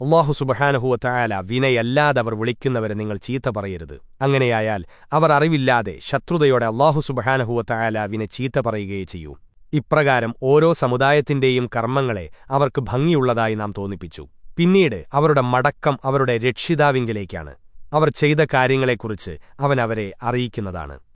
അള്ളാഹു സുബഹാനഹുവ വിനയല്ലാതെ അവർ വിളിക്കുന്നവരെ നിങ്ങൾ ചീത്ത പറയരുത്. അങ്ങനെയായാൽ അവർ അറിവില്ലാതെ ശത്രുതയോടെ അള്ളാഹു സുബഹാനഹുവ വിനെ ചീത്ത പറയുകയേ ചെയ്യൂ. ഇപ്രകാരം ഓരോ സമുദായത്തിന്റെയും കർമ്മങ്ങളെ അവർക്ക് ഭംഗിയുള്ളതായി നാം തോന്നിപ്പിച്ചു. പിന്നീട് അവരുടെ മടക്കം അവരുടെ രക്ഷിതാവിങ്കിലേക്കാണ്. അവർ ചെയ്ത കാര്യങ്ങളെക്കുറിച്ച് അവൻ അവരെ അറിയിക്കുന്നതാണ്.